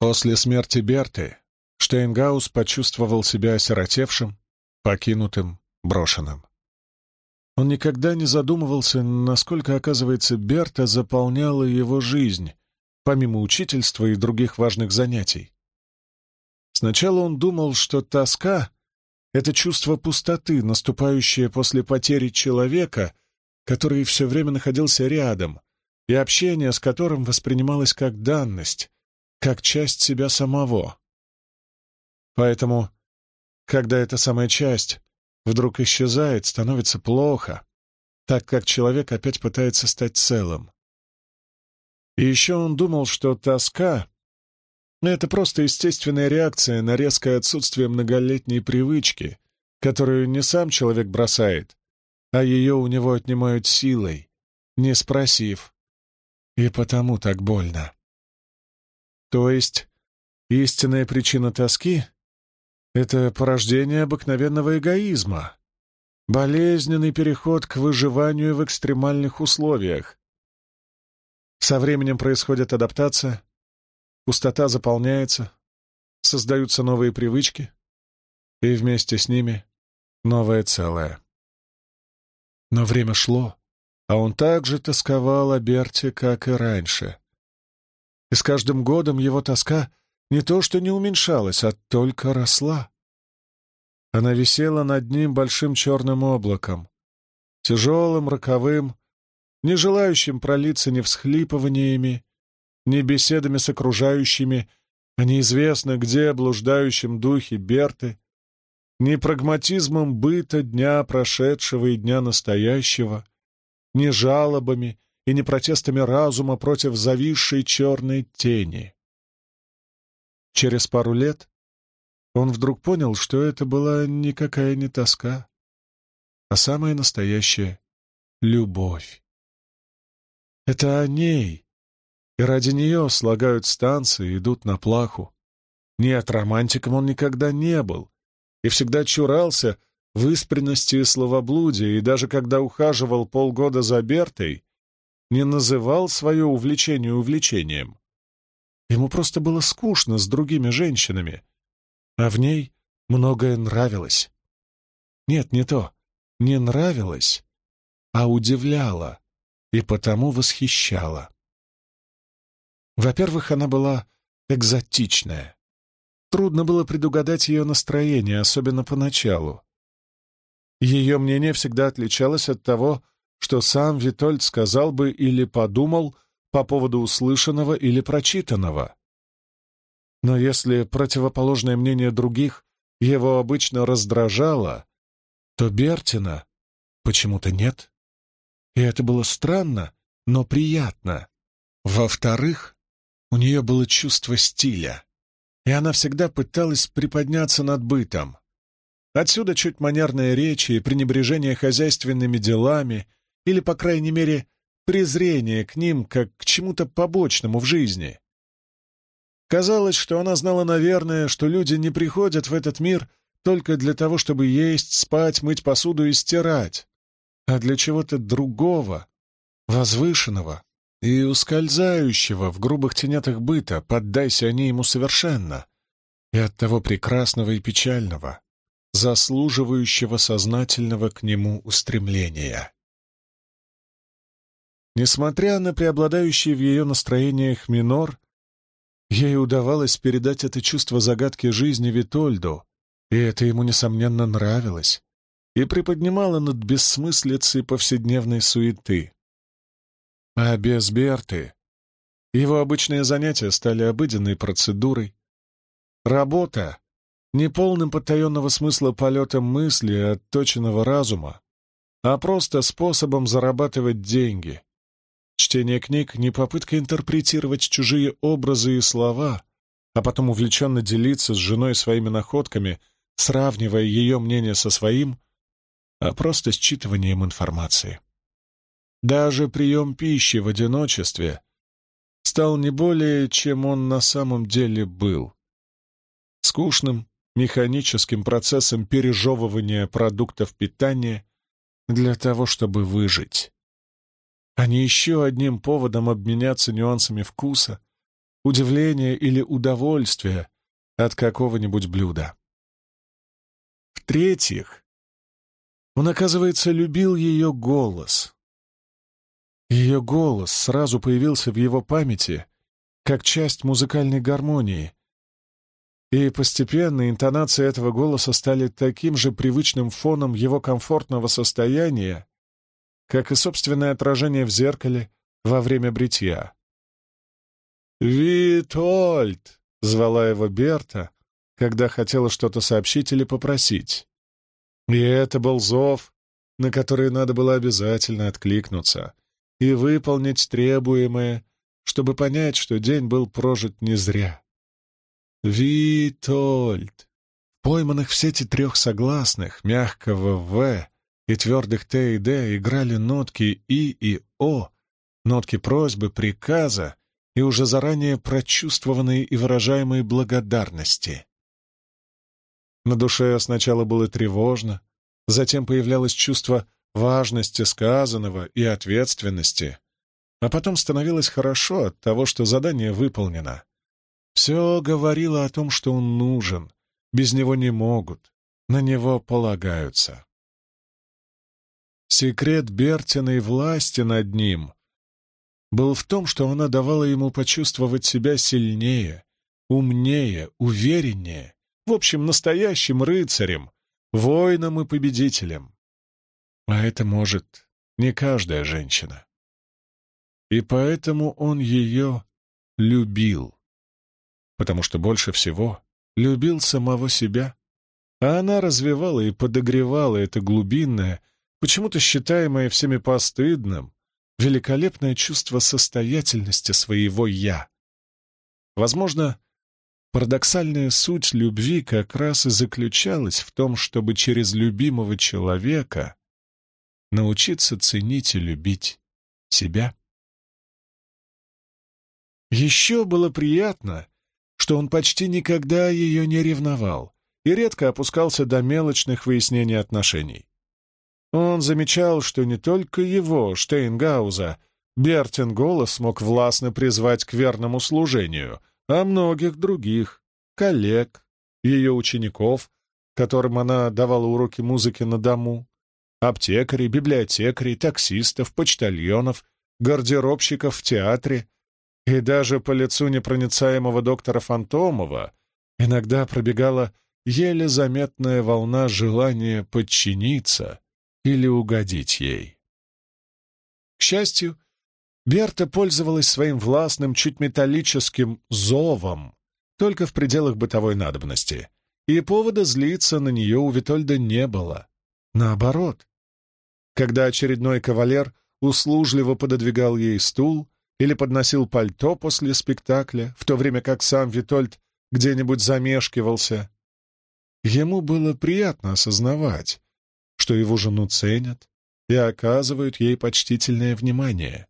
После смерти Берты Штейнгаус почувствовал себя осиротевшим, покинутым, брошенным. Он никогда не задумывался, насколько, оказывается, Берта заполняла его жизнь, помимо учительства и других важных занятий. Сначала он думал, что тоска — это чувство пустоты, наступающее после потери человека, который все время находился рядом, и общение с которым воспринималось как данность, как часть себя самого. Поэтому, когда эта самая часть вдруг исчезает, становится плохо, так как человек опять пытается стать целым. И еще он думал, что тоска — это просто естественная реакция на резкое отсутствие многолетней привычки, которую не сам человек бросает, а ее у него отнимают силой, не спросив. И потому так больно. То есть истинная причина тоски — это порождение обыкновенного эгоизма, болезненный переход к выживанию в экстремальных условиях. Со временем происходит адаптация, пустота заполняется, создаются новые привычки, и вместе с ними новое целое. Но время шло, а он так же тосковал о Берте, как и раньше. И с каждым годом его тоска не то что не уменьшалась, а только росла. Она висела над ним большим черным облаком, тяжелым, роковым, не желающим пролиться ни всхлипываниями, ни беседами с окружающими, а неизвестно где блуждающем духе Берты, ни прагматизмом быта дня прошедшего и дня настоящего, ни жалобами и не протестами разума против зависшей черной тени. Через пару лет он вдруг понял, что это была никакая не тоска, а самая настоящая любовь. Это о ней, и ради нее слагают станции идут на плаху. Нет, романтиком он никогда не был и всегда чурался выспренности и словоблудия, и даже когда ухаживал полгода за Бертой, не называл свое увлечение увлечением. Ему просто было скучно с другими женщинами, а в ней многое нравилось. Нет, не то, не нравилось, а удивляло и потому восхищало. Во-первых, она была экзотичная. Трудно было предугадать ее настроение, особенно поначалу. Ее мнение всегда отличалось от того, что сам Витольд сказал бы или подумал по поводу услышанного или прочитанного. Но если противоположное мнение других его обычно раздражало, то Бертина почему-то нет. И это было странно, но приятно. Во-вторых, у нее было чувство стиля, и она всегда пыталась приподняться над бытом. Отсюда чуть манерная речь и пренебрежение хозяйственными делами — или, по крайней мере, презрение к ним как к чему-то побочному в жизни. Казалось, что она знала, наверное, что люди не приходят в этот мир только для того, чтобы есть, спать, мыть посуду и стирать, а для чего-то другого, возвышенного и ускользающего в грубых тенетах быта, поддайся они ему совершенно, и от того прекрасного и печального, заслуживающего сознательного к нему устремления. Несмотря на преобладающий в ее настроениях минор, ей удавалось передать это чувство загадки жизни Витольду, и это ему, несомненно, нравилось, и приподнимало над бессмыслицей повседневной суеты. А без Берты его обычные занятия стали обыденной процедурой. Работа — не полным подтаенного смысла полетом мысли и отточенного разума, а просто способом зарабатывать деньги, Чтение книг — не попытка интерпретировать чужие образы и слова, а потом увлеченно делиться с женой своими находками, сравнивая ее мнение со своим, а просто считыванием информации. Даже прием пищи в одиночестве стал не более, чем он на самом деле был. Скучным, механическим процессом пережевывания продуктов питания для того, чтобы выжить а не еще одним поводом обменяться нюансами вкуса, удивления или удовольствия от какого-нибудь блюда. В-третьих, он, оказывается, любил ее голос. Ее голос сразу появился в его памяти как часть музыкальной гармонии, и постепенно интонации этого голоса стали таким же привычным фоном его комфортного состояния, как и собственное отражение в зеркале во время бритья. «Витольд!» — звала его Берта, когда хотела что-то сообщить или попросить. И это был зов, на который надо было обязательно откликнуться и выполнить требуемое, чтобы понять, что день был прожит не зря. Витольд. Пойманных в сети трех согласных, мягкого «в» и твердых «т» и «д» играли нотки «и» и «о», нотки просьбы, приказа и уже заранее прочувствованные и выражаемые благодарности. На душе сначала было тревожно, затем появлялось чувство важности сказанного и ответственности, а потом становилось хорошо от того, что задание выполнено. Все говорило о том, что он нужен, без него не могут, на него полагаются. Секрет Бертиной власти над ним был в том, что она давала ему почувствовать себя сильнее, умнее, увереннее, в общем, настоящим рыцарем, воином и победителем. А это может не каждая женщина. И поэтому он ее любил потому что больше всего любил самого себя, а она развивала и подогревала это глубинное, почему-то считаемое всеми постыдным, великолепное чувство состоятельности своего «я». Возможно, парадоксальная суть любви как раз и заключалась в том, чтобы через любимого человека научиться ценить и любить себя. Еще было приятно, что он почти никогда ее не ревновал и редко опускался до мелочных выяснений отношений. Он замечал, что не только его, Штейнгауза, Бертин голос мог властно призвать к верному служению, а многих других, коллег, ее учеников, которым она давала уроки музыки на дому, аптекарей, библиотекарей, таксистов, почтальонов, гардеробщиков в театре — и даже по лицу непроницаемого доктора Фантомова иногда пробегала еле заметная волна желания подчиниться или угодить ей. К счастью, Берта пользовалась своим властным, чуть металлическим зовом только в пределах бытовой надобности, и повода злиться на нее у Витольда не было. Наоборот, когда очередной кавалер услужливо пододвигал ей стул, или подносил пальто после спектакля, в то время как сам Витольд где-нибудь замешкивался. Ему было приятно осознавать, что его жену ценят и оказывают ей почтительное внимание.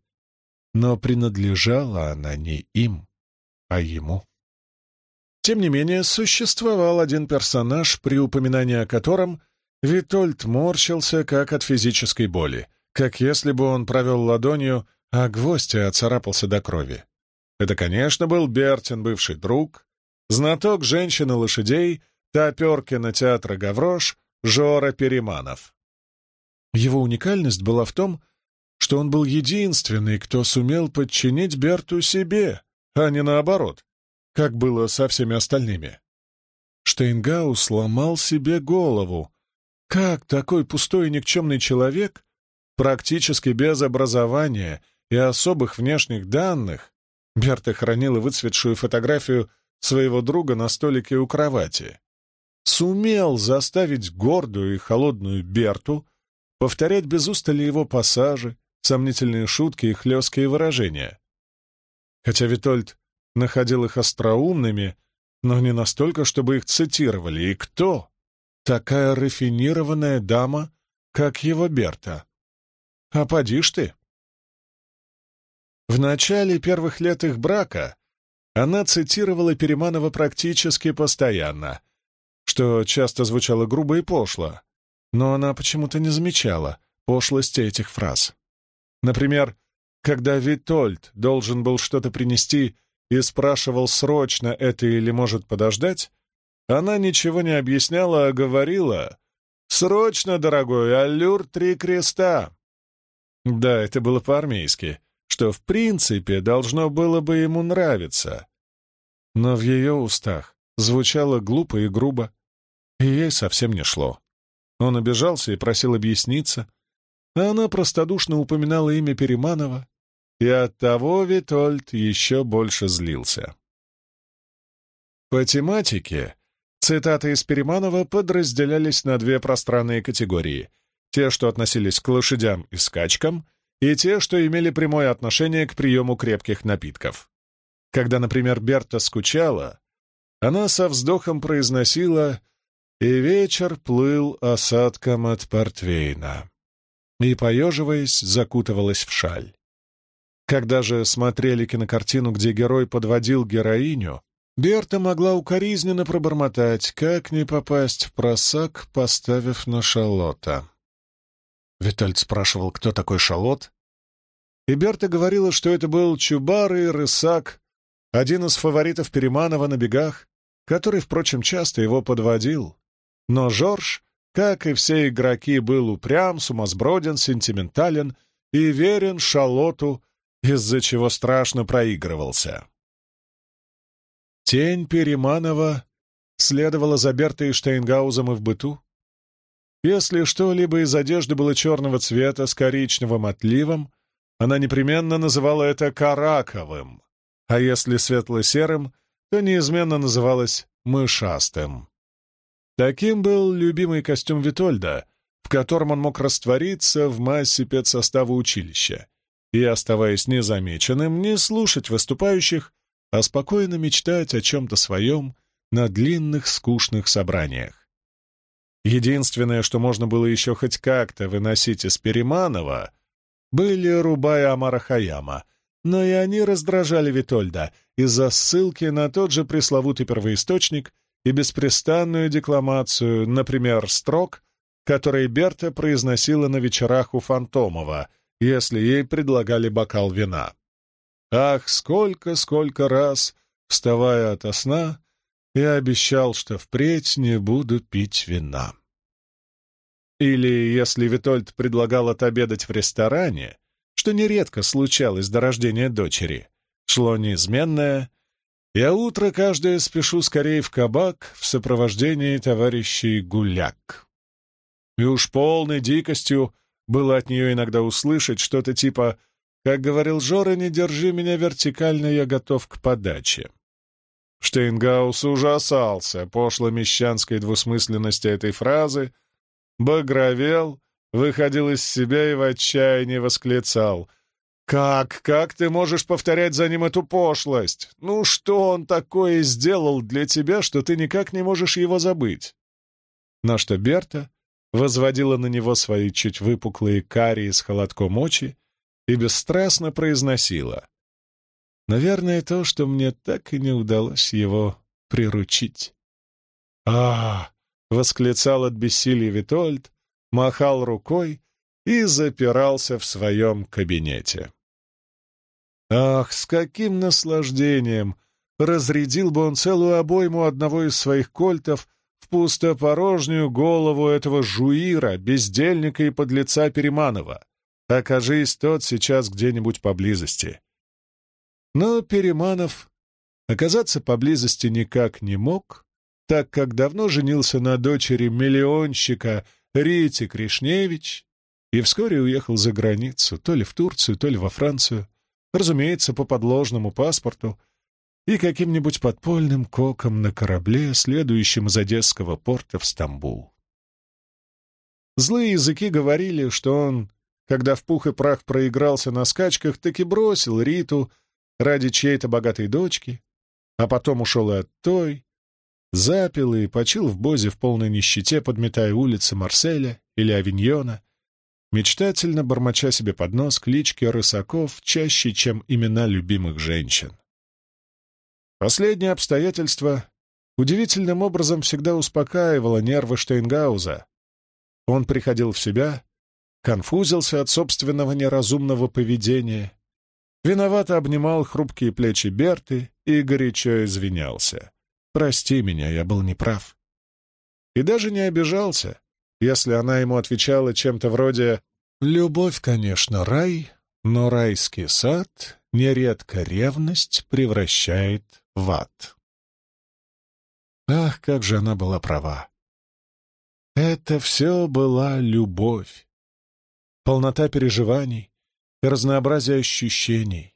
Но принадлежала она не им, а ему. Тем не менее, существовал один персонаж, при упоминании о котором Витольд морщился, как от физической боли, как если бы он провел ладонью а гвоздь оцарапался до крови. Это, конечно, был Бертин, бывший друг, знаток женщин и лошадей, Топеркина театра «Гаврош», Жора Переманов. Его уникальность была в том, что он был единственный, кто сумел подчинить Берту себе, а не наоборот, как было со всеми остальными. Штейнгау сломал себе голову. Как такой пустой и никчемный человек, практически без образования и особых внешних данных, Берта хранила выцветшую фотографию своего друга на столике у кровати. Сумел заставить гордую и холодную Берту повторять без устали его пассажи, сомнительные шутки и хлесткие выражения. Хотя Витольд находил их остроумными, но не настолько, чтобы их цитировали. И кто? Такая рафинированная дама, как его Берта. А поди ж ты! В начале первых лет их брака она цитировала Переманова практически постоянно, что часто звучало грубо и пошло, но она почему-то не замечала пошлости этих фраз. Например, когда Витольд должен был что-то принести и спрашивал, срочно это или может подождать, она ничего не объясняла, а говорила «Срочно, дорогой, аллюр три креста!» Да, это было по-армейски, что в принципе должно было бы ему нравиться. Но в ее устах звучало глупо и грубо, и ей совсем не шло. Он обижался и просил объясниться, а она простодушно упоминала имя Переманова, и оттого Витольд еще больше злился. По тематике цитаты из Переманова подразделялись на две пространные категории — те, что относились к лошадям и скачкам, и те, что имели прямое отношение к приему крепких напитков. Когда, например, Берта скучала, она со вздохом произносила «И вечер плыл осадком от портвейна» и, поеживаясь, закутывалась в шаль. Когда же смотрели кинокартину, где герой подводил героиню, Берта могла укоризненно пробормотать, как не попасть в просак, поставив на шалота. Витальд спрашивал, кто такой Шалот. И Берта говорила, что это был Чубары Рысак, один из фаворитов Переманова на бегах, который, впрочем, часто его подводил. Но Жорж, как и все игроки, был упрям, сумасброден, сентиментален и верен Шалоту, из-за чего страшно проигрывался. Тень Переманова следовала за Бертой Штейнгаузом и в быту, если что-либо из одежды было черного цвета с коричневым отливом, она непременно называла это караковым, а если светло-серым, то неизменно называлось мышастым. Таким был любимый костюм Витольда, в котором он мог раствориться в массе педсостава училища и, оставаясь незамеченным, не слушать выступающих, а спокойно мечтать о чем-то своем на длинных скучных собраниях. Единственное, что можно было еще хоть как-то выносить из Переманова, были Рубая Амара Хаяма, но и они раздражали Витольда из-за ссылки на тот же пресловутый первоисточник и беспрестанную декламацию, например, строк, которые Берта произносила на вечерах у Фантомова, если ей предлагали бокал вина. Ах, сколько-сколько раз, вставая ото сна, я обещал, что впредь не буду пить вина. Или, если Витольд предлагал отобедать в ресторане, что нередко случалось до рождения дочери, шло неизменное «Я утро каждое спешу скорее в кабак в сопровождении товарищей гуляк». И уж полной дикостью было от нее иногда услышать что-то типа «Как говорил Жора, не держи меня вертикально, я готов к подаче». Штейнгаус ужасался пошло мещанской двусмысленности этой фразы, багровел, выходил из себя и в отчаянии восклицал. «Как, как ты можешь повторять за ним эту пошлость? Ну что он такое сделал для тебя, что ты никак не можешь его забыть?» На что Берта возводила на него свои чуть выпуклые карии с холодком очи и бесстрастно произносила. Наверное, то, что мне так и не удалось его приручить. а, восклицал от бессилия Витольд, махал рукой и запирался в своем кабинете. Ах, с каким наслаждением! Разрядил бы он целую обойму одного из своих кольтов в пустопорожнюю голову этого жуира, бездельника и подлеца Переманова. Окажись тот сейчас где-нибудь поблизости. Но Переманов оказаться поблизости никак не мог, так как давно женился на дочери миллионщика Рите Кришневич и вскоре уехал за границу, то ли в Турцию, то ли во Францию, разумеется, по подложному паспорту и каким-нибудь подпольным коком на корабле, следующем из Одесского порта в Стамбул. Злые языки говорили, что он, когда в пух и прах проигрался на скачках, таки бросил Риту ради чьей-то богатой дочки, а потом ушел и от той, запил и почил в Бозе в полной нищете, подметая улицы Марселя или Авиньона, мечтательно бормоча себе под нос клички рысаков чаще, чем имена любимых женщин. Последнее обстоятельство удивительным образом всегда успокаивало нервы Штейнгауза. Он приходил в себя, конфузился от собственного неразумного поведения виновато обнимал хрупкие плечи Берты и горячо извинялся. «Прости меня, я был неправ». И даже не обижался, если она ему отвечала чем-то вроде «Любовь, конечно, рай, но райский сад нередко ревность превращает в ад». Ах, как же она была права! Это все была любовь, полнота переживаний и разнообразие ощущений.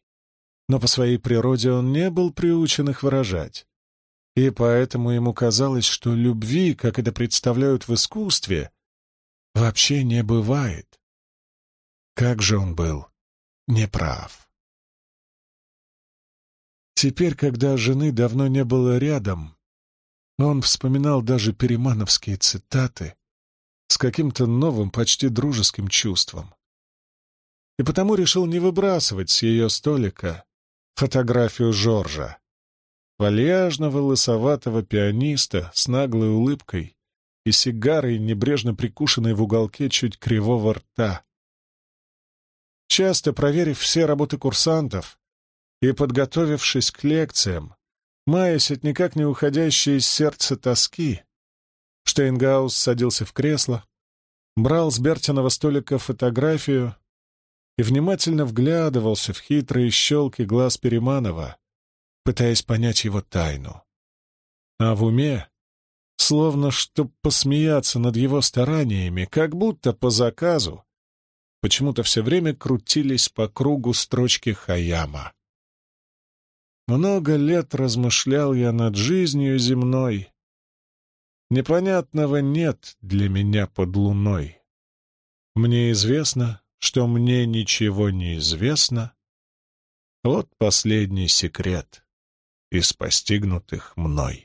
Но по своей природе он не был приучен их выражать. И поэтому ему казалось, что любви, как это представляют в искусстве, вообще не бывает. Как же он был неправ. Теперь, когда жены давно не было рядом, он вспоминал даже перемановские цитаты с каким-то новым, почти дружеским чувством. И потому решил не выбрасывать с ее столика фотографию Жоржа, вальяжного лысоватого пианиста с наглой улыбкой и сигарой, небрежно прикушенной в уголке чуть кривого рта. Часто проверив все работы курсантов и подготовившись к лекциям, маясь от никак не уходящей из сердца тоски, Штейнгаус садился в кресло, брал с Бертиного столика фотографию и внимательно вглядывался в хитрые щелки глаз Переманова, пытаясь понять его тайну. А в уме, словно чтоб посмеяться над его стараниями, как будто по заказу, почему-то все время крутились по кругу строчки Хаяма. Много лет размышлял я над жизнью земной. Непонятного нет для меня под луной. Мне известно, что мне ничего не известно. Вот последний секрет из постигнутых мной.